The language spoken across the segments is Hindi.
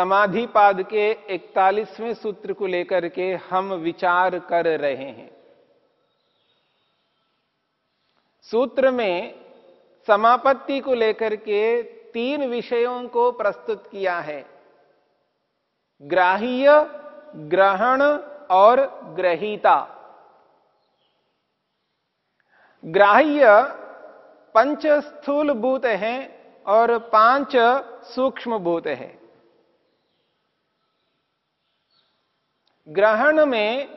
समाधि पाद के 41वें सूत्र को लेकर के हम विचार कर रहे हैं। सूत्र में समापत्ति को लेकर के तीन विषयों को प्रस्तुत किया है। ग्राह्य, ग्रहण और ग्रहीता। ग्राह्य पंच स्थूल भूत हैं और पाँच सूक्ष्म भूत हैं। ग्रहण में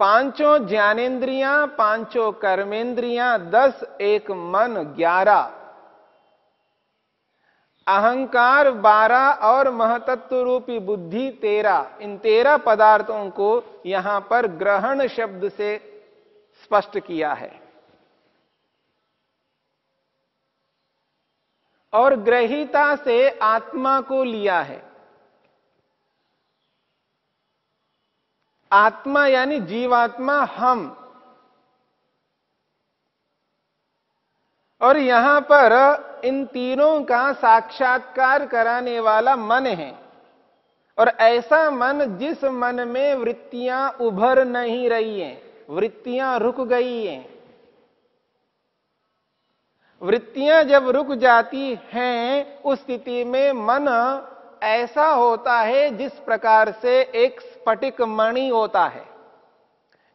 पाँचों ज्ञानेन्द्रियाँ, पाँचों कर्मेंद्रियाँ दस एक मन, ग्यारह। अहंकार, बारह और महतत्व रूपी बुद्धि, तेरह। इन तेरह पदार्थों को यहाँ पर ग्रहण शब्द से स्पष्ट किया है। और ग्रहिता से आत्मा को लिया है। आत्मा यानी जीवात्मा हम। और यहाँ पर इन तीनों का साक्षात्कार कराने वाला मन है। और ऐसा मन जिस मन में वृत्तियाँ उभर नहीं रही हैं, वृत्तियाँ रुक गई हैं। वृत्तियाँ जब रुक जाती हैं, उस स्थिति में मन ऐसा होता है जिस प्रकार से एक स्फटिक मणि होता है।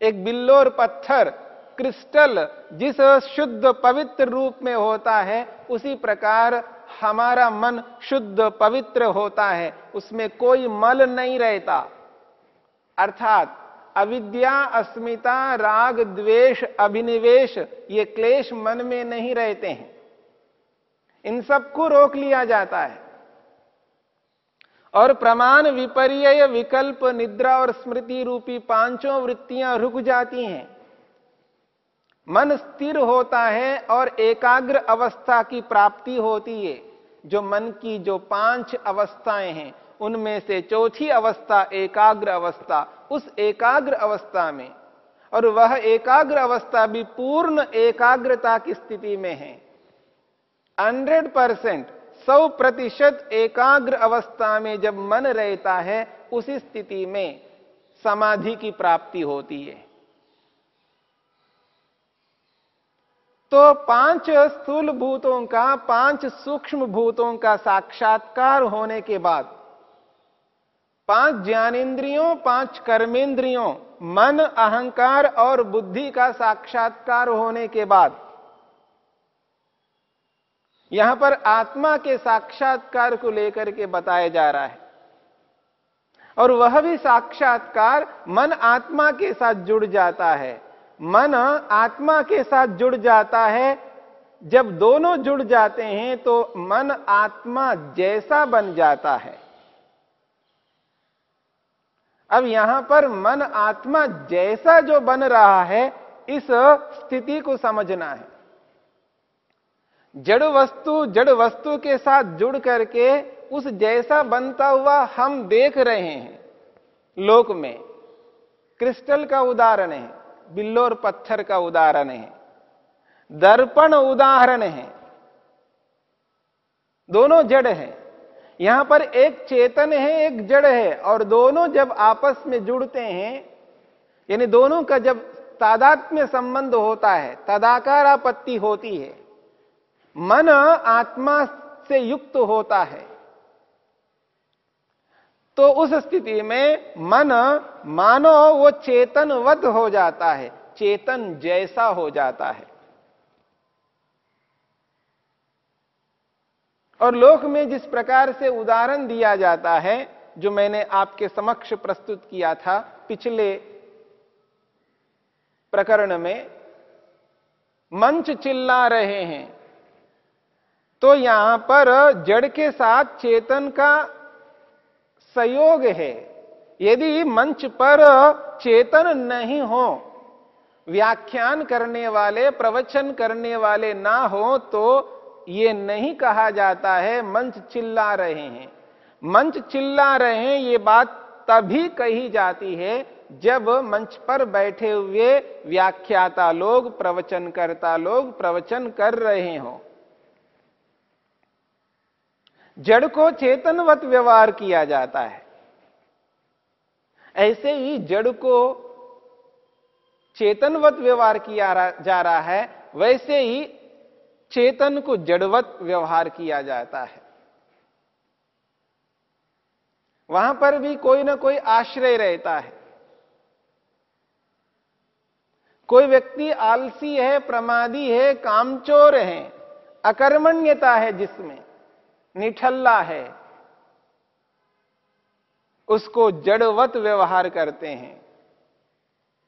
एक बिल्लोर पत्थर, क्रिस्टल, जिस शुद्ध पवित्र रूप में होता है, उसी प्रकार हमारा मन शुद्ध पवित्र होता है, उसमें कोई मल नहीं रहता। अर्थात अविद्या, अस्मिता, राग, द्वेष, अभिनिवेश, ये क्लेश मन में नहीं रहते हैं। इन सबको रोक लिया जाता है। और प्रमाण विपर्य विकल्प, निद्रा और स्मृति रूपी पाँचों वृत्तियाँ रुक जाती हैं। मन स्थिर होता है और एकाग्र अवस्था की प्राप्ति होती है। जो मन की जो पाँच अवस्थाएँ हैं, उनमें से चौथी अवस्था एकाग्र अवस्था, उस एकाग्र अवस्था में। और वह एकाग्र अवस्था भी पूर्ण एकाग्रता की स्थिति में है। हंड्रेड परसेंट सौ प्रतिशत एकाग्र अवस्था में जब मन रहता है, उसी स्थिति में समाधि की प्राप्ति होती है। तो पाँच स्थूल भूतों का, पाँच सूक्ष्म भूतों का साक्षात्कार होने के बाद, पाँच ज्ञानेन्द्रियों, पाँच कर्मेंद्रियों मन, अहंकार और बुद्धि का साक्षात्कार होने के बाद यहाँ पर आत्मा के साक्षात्कार को लेकर के बताया जा रहा है। और वह भी साक्षात्कार मन आत्मा के साथ जुड़ जाता है। मन आत्मा के साथ जुड़ जाता है। जब दोनों जुड़ जाते हैं तो मन आत्मा जैसा बन जाता है। अब यहाँ पर मन आत्मा जैसा जो बन रहा है, इस स्थिति को समझना है। जड़ वस्तु जड़ वस्तु के साथ जुड़ करके उस जैसा बनता हुआ हम देख रहे हैं। लोक में क्रिस्टल का उदाहरण है, बिल्लोर पत्थर का उदाहरण है, दर्पण उदाहरण है। दोनों जड़ है। यहाँ पर एक चेतन है, एक जड़ है, और दोनों जब आपस में जुड़ते हैं, यानी दोनों का जब तादात्म्य संबंध होता है, तदाकार आपत्ति होती है। मन आत्मा से युक्त होता है। तो उस स्थिति में मन मानो वो चेतनवत हो जाता है, चेतन जैसा हो जाता है। और लोक में जिस प्रकार से उदाहरण दिया जाता है, जो मैंने आपके समक्ष प्रस्तुत किया था पिछले प्रकरण में, मंच चिल्ला रहे हैं। तो यहाँ पर जड़ के साथ चेतन का संयोग है। यदि मंच पर चेतन नहीं हो, व्याख्यान करने वाले, प्रवचन करने वाले ना हो तो ये नहीं कहा जाता है, मंच चिल्ला रहे हैं। मंच चिल्ला रहे हैं, ये बात तभी कही जाती है जब मंच पर बैठे हुए व्याख्याता लोग, प्रवचनकर्ता लोग प्रवचन कर रहे हो। जड़ को चेतनवत व्यवहार किया जाता है। ऐसे ही जड़ को चेतनवत व्यवहार किया जा रहा है, वैसे ही चेतन को जड़वत व्यवहार किया जाता है। वहाँ पर भी कोई ना कोई आश्रय रहता है। कोई व्यक्ति आलसी है, प्रमादी है, कामचोर है, अकर्मण्यता है जिसमें। निठल्ला है। उसको जड़वत व्यवहार करते हैं।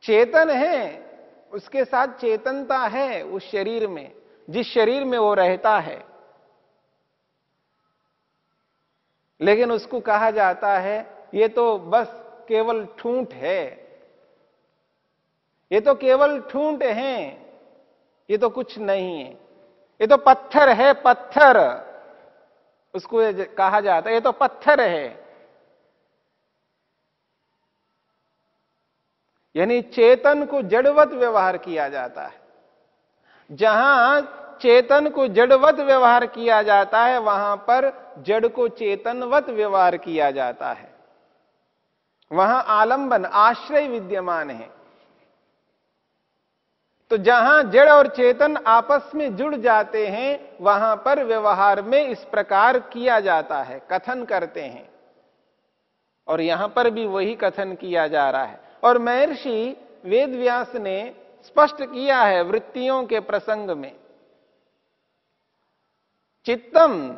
चेतन है, उसके साथ चेतनता है उस शरीर में, जिस शरीर में वो रहता है। लेकिन उसको कहा जाता है, ये तो बस केवल ठूंठ है। ये तो केवल ठूंठ है, ये तो कुछ नहीं है। ये तो पत्थर है, पत्थर। उसको कहा जाता है, ये तो पत्थर है। यानी चेतन को जड़वत व्यवहार किया जाता है। जहाँ चेतन को जड़वत व्यवहार किया जाता है, वहाँ पर जड़ को चेतनवत व्यवहार किया जाता है। वहाँ आलंबन, आश्रय विद्यमान है। तो जहाँ जड़ और चेतन आपस में जुड़ जाते हैं, वहाँ पर व्यवहार में इस प्रकार किया जाता है, कथन करते हैं। और यहाँ पर भी वही कथन किया जा रहा है। और महर्षि वेदव्यास ने स्पष्ट किया है वृत्तियों के प्रसंग में। चित्तम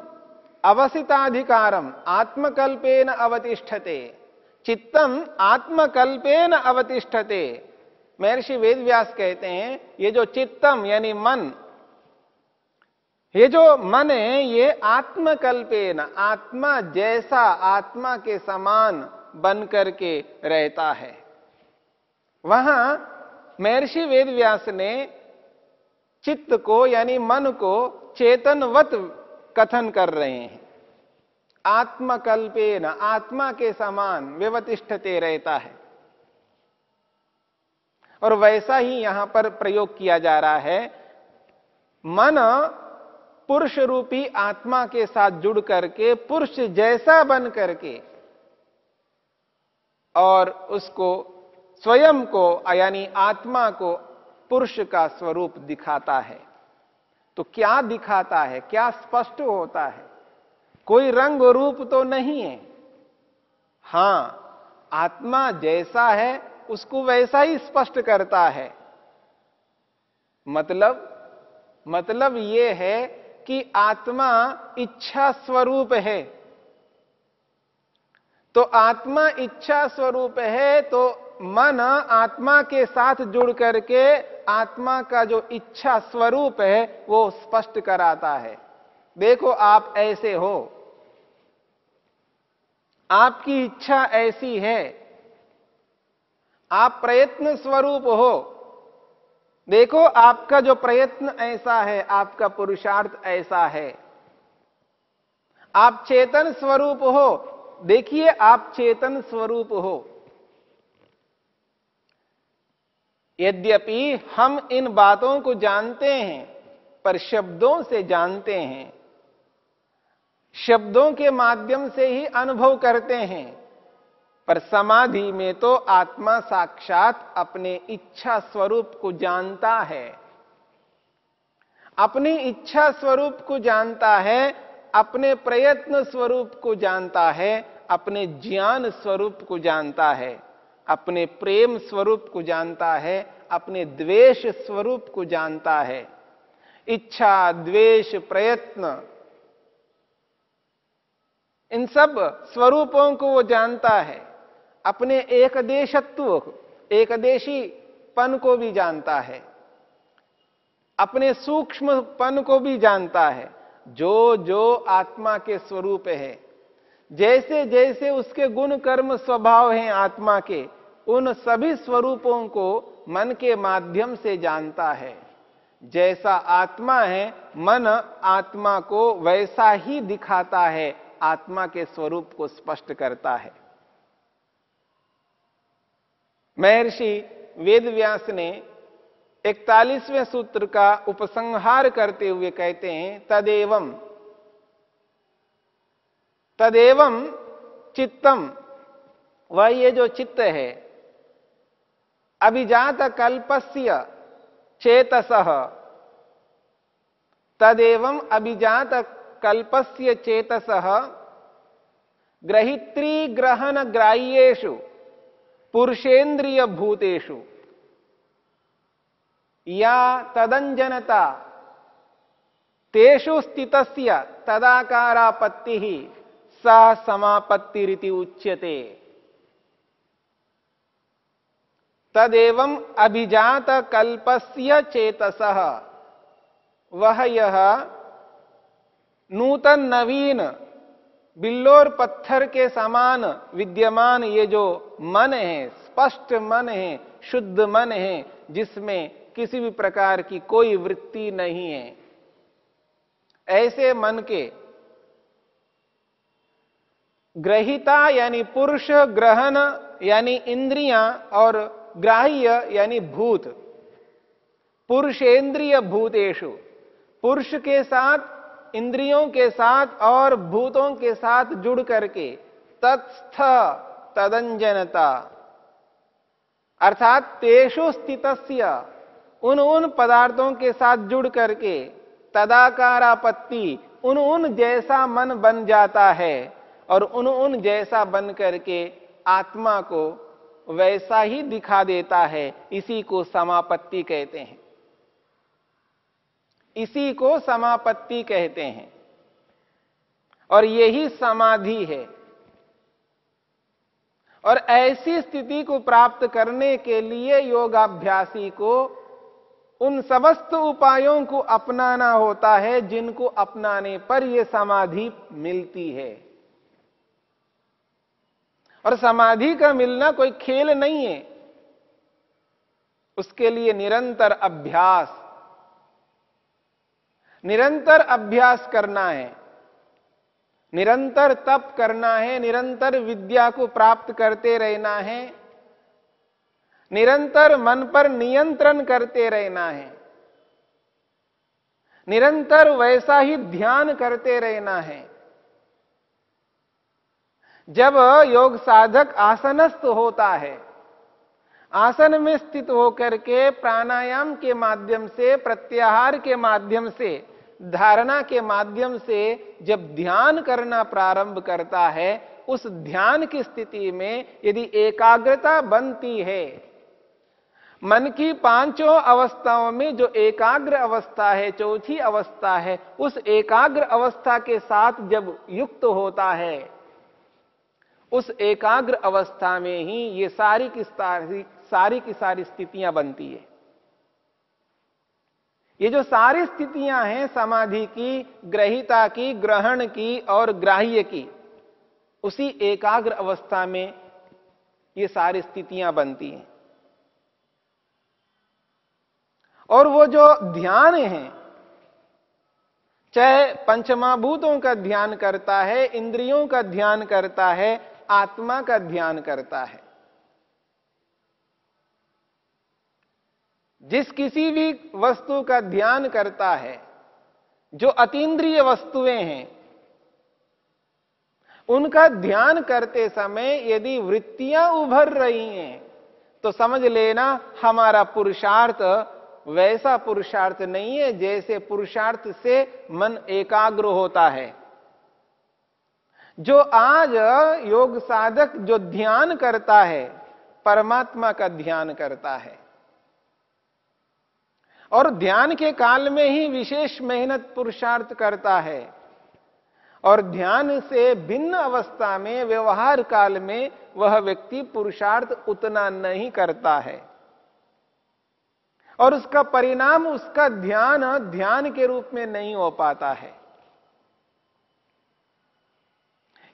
अवसिताधिकारम आत्मकल्पेन अवतिष्ठते। चित्तम आत्मकल्पेन अवतिष्ठते। महर्षि वेदव्यास कहते हैं, ये जो चित्तम, यानी मन, ये जो मन है, ये आत्मकल्पेन, आत्मा जैसा आत्मा के समान बन करके रहता है। वहाँ महर्षि वेदव्यास ने चित्त को, यानी मन को चेतनवत कथन कर रहे हैं। आत्मकल्पे न आत्मा के समान व्यवतिष्ठते रहता है। और वैसा ही यहाँ पर प्रयोग किया जा रहा है। मन पुरुष रूपी आत्मा के साथ जुड़ करके, पुरुष जैसा बन करके, और उसको स्वयं को, यानी आत्मा को पुरुष का स्वरूप दिखाता है। तो क्या दिखाता है? क्या स्पष्ट होता है? कोई रंग रूप तो नहीं है। हाँ, आत्मा जैसा है उसको वैसा ही स्पष्ट करता है। मतलब मतलब यह है कि आत्मा इच्छा स्वरूप है। तो आत्मा इच्छा स्वरूप है तो मन आत्मा के साथ जुड़ करके आत्मा का जो इच्छा स्वरूप है, वो स्पष्ट कराता है। देखो, आप ऐसे हो। आपकी इच्छा ऐसी है आप प्रयत्न स्वरूप हो। देखो, आपका जो प्रयत्न ऐसा है, आपका पुरुषार्थ ऐसा है। आप चेतन स्वरूप हो। देखिए, आप चेतन स्वरूप हो। यद्यपि हम इन बातों को जानते हैं, पर शब्दों से जानते हैं। शब्दों के माध्यम से ही अनुभव करते हैं। पर समाधि में तो आत्मा साक्षात अपने इच्छा स्वरूप को जानता है। अपनी इच्छा स्वरूप को जानता है, अपने प्रयत्न स्वरूप को जानता है, अपने ज्ञान स्वरूप को जानता है, अपने प्रेम स्वरूप को जानता है, अपने द्वेष स्वरूप को जानता है। इच्छा, द्वेष, प्रयत्न, इन सब स्वरूपों को वो जानता है। अपने एक देशत्व एकदेशी पन को भी जानता है। अपने सूक्ष्म पन को भी जानता है। जो जो आत्मा के स्वरूप है, जैसे जैसे उसके गुण कर्म स्वभाव हैं आत्मा के, उन सभी स्वरूपों को मन के माध्यम से जानता है। जैसा आत्मा है, मन आत्मा को वैसा ही दिखाता है, आत्मा के स्वरूप को स्पष्ट करता है। महर्षि वेदव्यास ने इकतालीसवें सूत्र का उपसंहार करते हुए कहते हैं तदेवम तदेवम चित्तम। वह ये जो चित्त है अभिजात कल्पस्य चेतस। तदेवं अभिजात कल्पस्य चेतस। ग्रहित्री ग्रहण ग्राह्येषु पुरुषेन्द्रिय भूतेषु या तदंजनता तेषु स्थितस्य तदाकारापत्ति सा समापत्तिरिति उच्यते। तदेवं अभिजात कल्पस्य चेतस। वह यह नूतन नवीन बिल्लोर पत्थर के समान विद्यमान ये जो मन है, स्पष्ट मन है, शुद्ध मन है, जिसमें किसी भी प्रकार की कोई वृत्ति नहीं है। ऐसे मन के ग्रहिता यानी पुरुष, ग्रहण यानी इंद्रियाँ और ग्राह्य यानी भूत। पुरुषेंद्रिय भूतेशु पुरुष के साथ इंद्रियों के साथ और भूतों के साथ जुड़ करके तत्स्थ तदंजनता। अर्थात तेषु स्थित उन उन पदार्थों के साथ जुड़ करके तदाकारापत्ति, उन उन जैसा मन बन जाता है और उन उन जैसा बन करके आत्मा को वैसा ही दिखा देता है, इसी को समापत्ति कहते हैं। इसी को समापत्ति कहते हैं। और यही समाधि है। और ऐसी स्थिति को प्राप्त करने के लिए योगाभ्यासी को उन समस्त उपायों को अपनाना होता है, जिनको अपनाने पर यह समाधि मिलती है। और समाधि का मिलना कोई खेल नहीं है। उसके लिए निरंतर अभ्यास निरंतर अभ्यास करना है। निरंतर तप करना है, निरंतर विद्या को प्राप्त करते रहना है। निरंतर मन पर नियंत्रण करते रहना है। निरंतर वैसा ही ध्यान करते रहना है। जब योग साधक आसनस्थ होता है आसन में स्थित होकर के प्राणायाम के माध्यम से, प्रत्याहार के माध्यम से, धारणा के माध्यम से जब ध्यान करना प्रारंभ करता है, उस ध्यान की स्थिति में यदि एकाग्रता बनती है, मन की पाँचों अवस्थाओं में जो एकाग्र अवस्था है, चौथी अवस्था है, उस एकाग्र अवस्था के साथ जब युक्त होता है, उस एकाग्र अवस्था में ही ये सारी की सारी सारी की सारी स्थितियाँ बनती है। ये जो सारी स्थितियाँ हैं, समाधि की, ग्रहिता की, ग्रहण की और ग्राह्य की, उसी एकाग्र अवस्था में ये सारी स्थितियाँ बनती हैं। और वो जो ध्यान है, चाहे पंचमाभूतों का ध्यान करता है, इंद्रियों का ध्यान करता है, आत्मा का ध्यान करता है जिस किसी भी वस्तु का ध्यान करता है, जो अतीन्द्रिय वस्तुएँ हैं, उनका ध्यान करते समय यदि वृत्तियाँ उभर रही हैं तो समझ लेना हमारा पुरुषार्थ वैसा पुरुषार्थ नहीं है जैसे पुरुषार्थ से मन एकाग्र होता है। जो आज योग साधक जो ध्यान करता है, परमात्मा का ध्यान करता है और ध्यान के काल में ही विशेष मेहनत पुरुषार्थ करता है। और ध्यान से भिन्न अवस्था में, व्यवहार काल में वह व्यक्ति पुरुषार्थ उतना नहीं करता है। और उसका परिणाम, उसका ध्यान ध्यान के रूप में नहीं हो पाता है।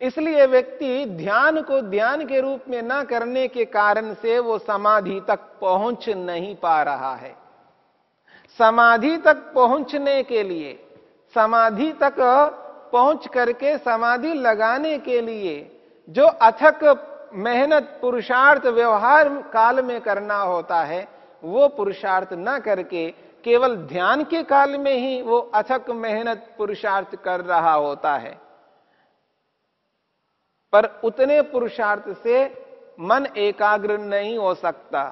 इसलिए व्यक्ति ध्यान को ध्यान के रूप में न करने के कारण से वो समाधि तक पहुँच नहीं पा रहा है। समाधि तक पहुँचने के लिए, समाधि तक पहुँच करके समाधि लगाने के लिए जो अथक मेहनत पुरुषार्थ व्यवहार काल में करना होता है, वो पुरुषार्थ न करके केवल ध्यान के काल में ही वो अथक मेहनत पुरुषार्थ कर रहा होता है। पर उतने पुरुषार्थ से मन एकाग्र नहीं हो सकता।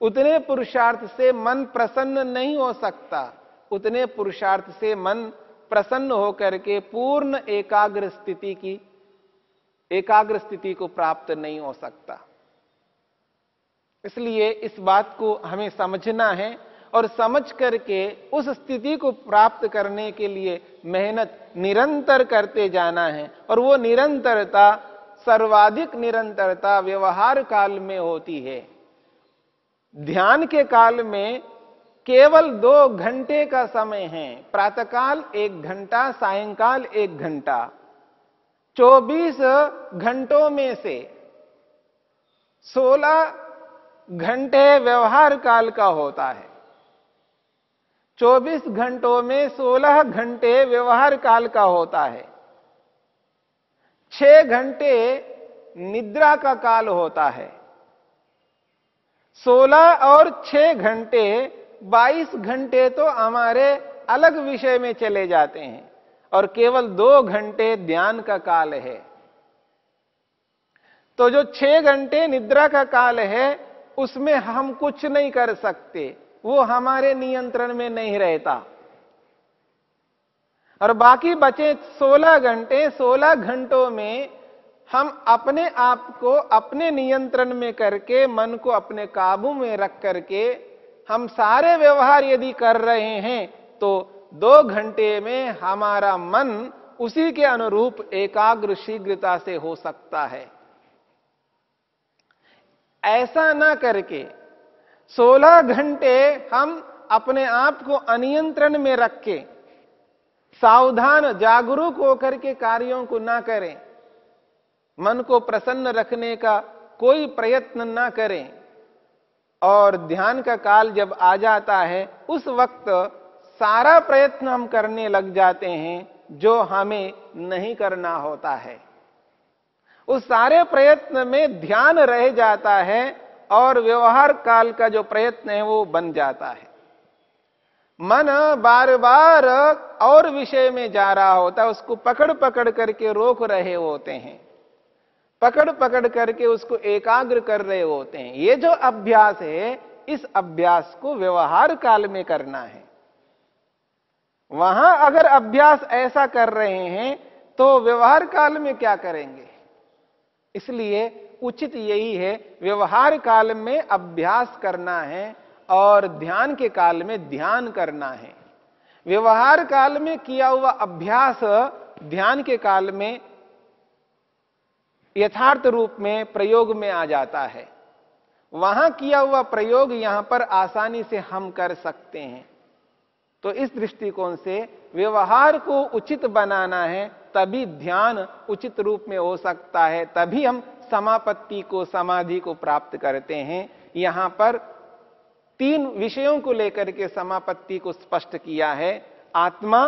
उतने पुरुषार्थ से मन प्रसन्न नहीं हो सकता। उतने पुरुषार्थ से मन प्रसन्न होकर के पूर्ण एकाग्र स्थिति की, एकाग्र स्थिति को प्राप्त नहीं हो सकता। इसलिए इस बात को हमें समझना है और समझ करके उस स्थिति को प्राप्त करने के लिए मेहनत निरंतर करते जाना है और वो निरंतरता, सर्वाधिक निरंतरता व्यवहार काल में होती है। ध्यान के काल में केवल दो घंटे का समय है। प्रातःकाल एक घंटा, सायंकाल एक घंटा। चौबीस घंटों में से सोलह घंटे व्यवहार काल का होता है। 24 घंटों में 16 घंटे व्यवहार काल का होता है। छह घंटे निद्रा का काल होता है। 16 और छह घंटे 22 घंटे तो हमारे अलग विषय में चले जाते हैं और केवल दो घंटे ध्यान का काल है। तो जो छह घंटे निद्रा का काल है, उसमें हम कुछ नहीं कर सकते, वो हमारे नियंत्रण में नहीं रहता। और बाकी बचे 16 घंटे 16 घंटों में हम अपने आप को अपने नियंत्रण में करके, मन को अपने काबू में रख करके, हम सारे व्यवहार यदि कर रहे हैं तो दो घंटे में हमारा मन उसी के अनुरूप एकाग्र शीघ्रता से हो सकता है। ऐसा ना करके 16 घंटे हम अपने आप को अनियंत्रण में रख के सावधान, जागरूक होकर के कार्यों को ना करें। मन को प्रसन्न रखने का कोई प्रयत्न ना करें। और ध्यान का काल जब आ जाता है, उस वक्त सारा प्रयत्न हम करने लग जाते हैं जो हमें नहीं करना होता है। उस सारे प्रयत्न में ध्यान रह जाता है और व्यवहार काल का जो प्रयत्न है, वो बन जाता है। मन बार बार और विषय में जा रहा होता है, उसको पकड़ पकड़ करके रोक रहे होते हैं। पकड़ पकड़ करके उसको एकाग्र कर रहे होते हैं। ये जो अभ्यास है, इस अभ्यास को व्यवहार काल में करना है। वहाँ अगर अभ्यास ऐसा कर रहे हैं तो व्यवहार काल में क्या करेंगे? इसलिए उचित यही है, व्यवहार काल में अभ्यास करना है और ध्यान के काल में ध्यान करना है। व्यवहार काल में किया हुआ अभ्यास ध्यान के काल में यथार्थ रूप में प्रयोग में आ जाता है। वहाँ किया हुआ प्रयोग यहाँ पर आसानी से हम कर सकते हैं। तो इस दृष्टिकोण से व्यवहार को उचित बनाना है, तभी ध्यान उचित रूप में हो सकता है, तभी हम समापत्ति को, समाधि को प्राप्त करते हैं। यहाँ पर तीन विषयों को लेकर के समापत्ति को स्पष्ट किया है। आत्मा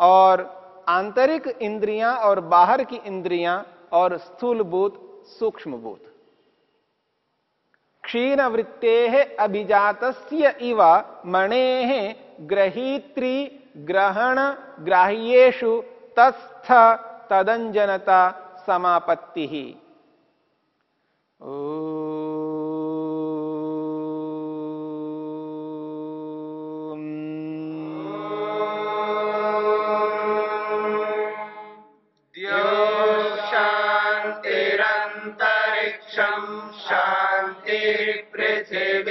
और आंतरिक इंद्रियाँ और बाहर की इंद्रियाँ और स्थूल भूत सूक्ष्म भूत क्षीण वृत्ते अभिजात इव मणे ग्रहीत्री ग्रहण ग्राह्यु तस्थ तदंजनता समापत्ति। ही शान्तिर्पृथिवी